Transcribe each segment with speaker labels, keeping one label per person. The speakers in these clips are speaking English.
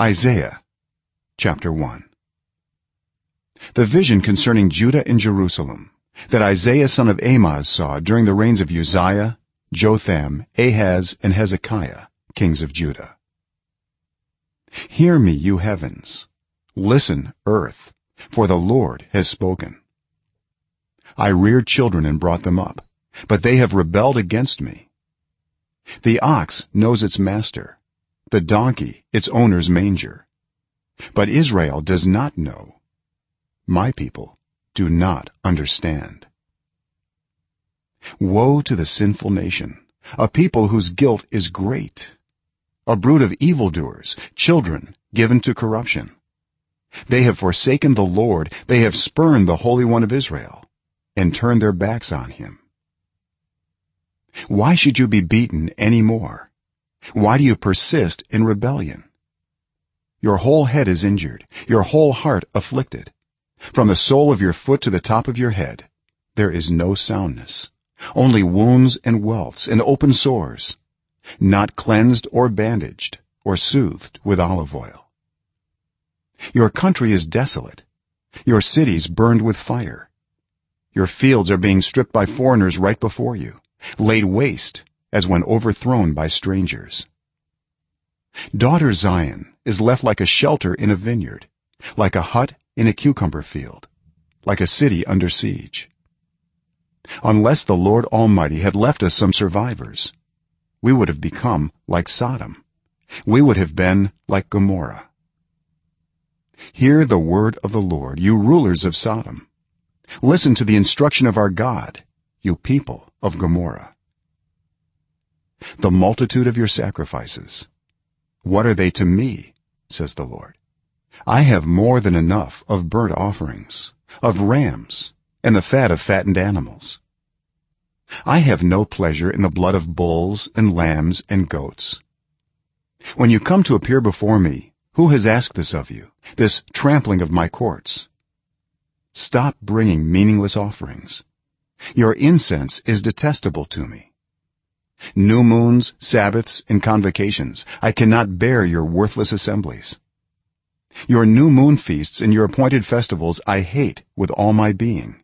Speaker 1: isaiah chapter 1 the vision concerning judah and jerusalem that isaiah son of amoz saw during the reigns of uzziah jotham ahaz and hezekiah kings of judah. Hear me you heavens. Listen earth for the lord has spoken. I reared children and brought them up but they have rebelled against me. The ox knows its master the donkey its owner's manger. But israel does not know. My people do not understand. Woe to the sinful nation a people whose guilt is great a brood of evildoers children given to corruption. They have forsaken the lord they have spurned the holy one of israel and turned their backs on him. Why should you be beaten any more why do you persist in rebellion? Your whole head is injured. Your whole heart afflicted. From the sole of your foot to the top of your head there is no soundness. Only wounds and welts and open sores not cleansed or bandaged or soothed with olive oil. Your country is desolate. Your cities burned with fire. Your fields are being stripped by foreigners right before you laid waste as when overthrown by strangers. Daughter zion is left like a shelter in a vineyard like a hut in a cucumber field like a city under siege. Unless the lord almighty had left us some survivors we would have become like sodom. We would have been like gomorrah. Hear the word of the lord you rulers of sodom. Listen to the instruction of our god you people of gomorrah the multitude of your sacrifices. What are they to me says the lord? I have more than enough of burnt offerings of rams and the fat of fattened animals. I have no pleasure in the blood of bulls and lambs and goats. When you come to appear before me who has asked this of you this trampling of my courts? Stop bringing meaningless offerings. Your incense is detestable to me new moons sabbaths and convocations. I cannot bear your worthless assemblies. Your new moon feasts and your appointed festivals i hate with all my being.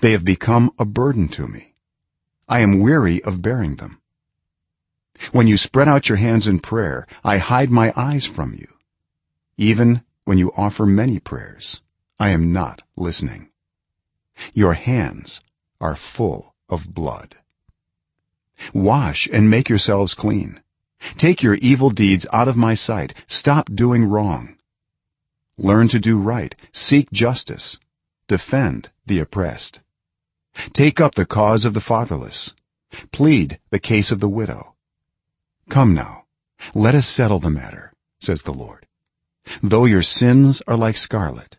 Speaker 1: They have become a burden to me. I am weary of bearing them. When you spread out your hands in prayer i hide my eyes from you. Even when you offer many prayers i am not listening. Your hands are full of blood wash and make yourselves clean. Take your evil deeds out of my sight. Stop doing wrong. Learn to do right. Seek justice. Defend the oppressed. Take up the cause of the fatherless. Plead the case of the widow. Come now. Let us settle the matter says the lord. Though your sins are like scarlet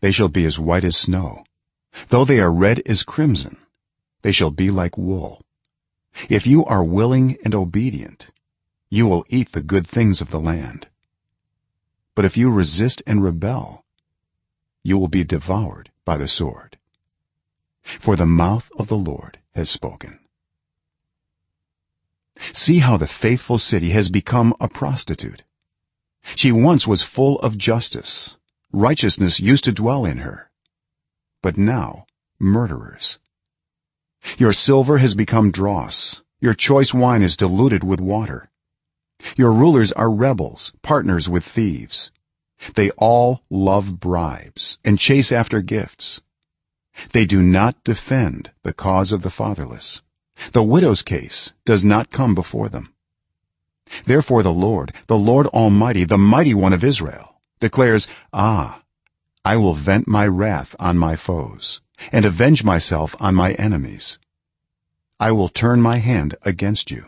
Speaker 1: they shall be as white as snow. Though they are red as crimson they shall be like wool if you are willing and obedient you will eat the good things of the land. But if you resist and rebel you will be devoured by the sword. For the mouth of the lord has spoken. See how the faithful city has become a prostitute. She once was full of justice. Righteousness used to dwell in her. But now murderers your silver has become dross. Your choice wine is diluted with water. Your rulers are rebels partners with thieves. They all love bribes and chase after gifts. They do not defend the cause of the fatherless. The widow's case does not come before them. Therefore the lord the lord almighty the mighty one of israel declares ah i will vent my wrath on my foes and avenge myself on my enemies i will turn my hand against you.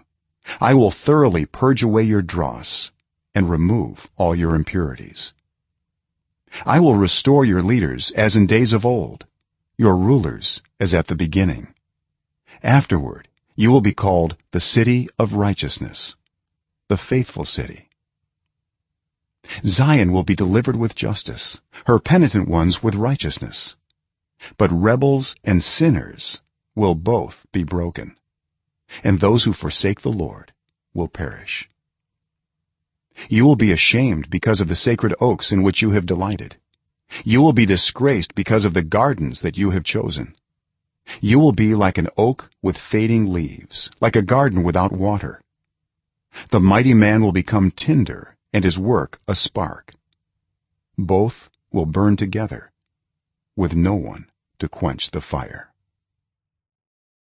Speaker 1: I will thoroughly purge away your dross and remove all your impurities. I will restore your leaders as in days of old your rulers as at the beginning. Afterward you will be called the city of righteousness the faithful city. Zion will be delivered with justice her penitent ones with righteousness. But rebels and sinners will both be broken and those who forsake the lord will perish. You will be ashamed because of the sacred oaks in which you have delighted. You will be disgraced because of the gardens that you have chosen. You will be like an oak with fading leaves like a garden without water. The mighty man will become tinder and his work a spark. Both will burn together with no one to quench the fire